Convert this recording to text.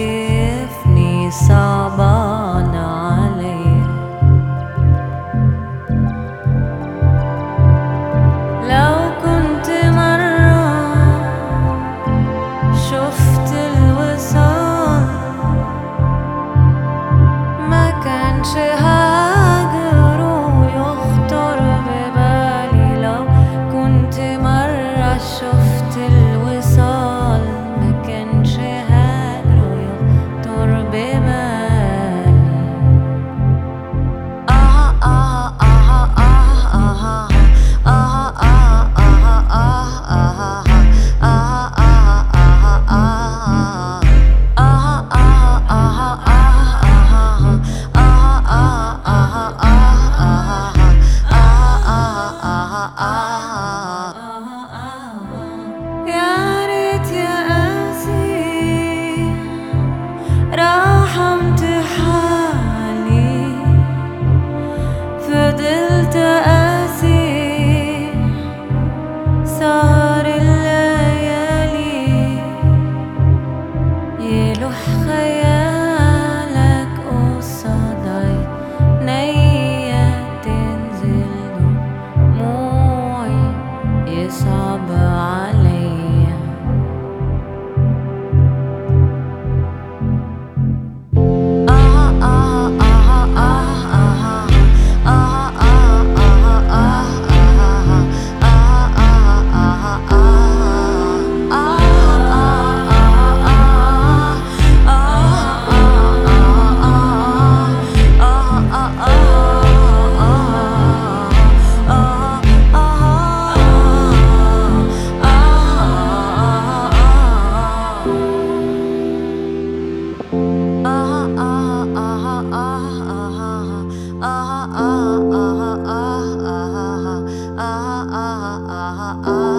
Tiffany saw. Oh.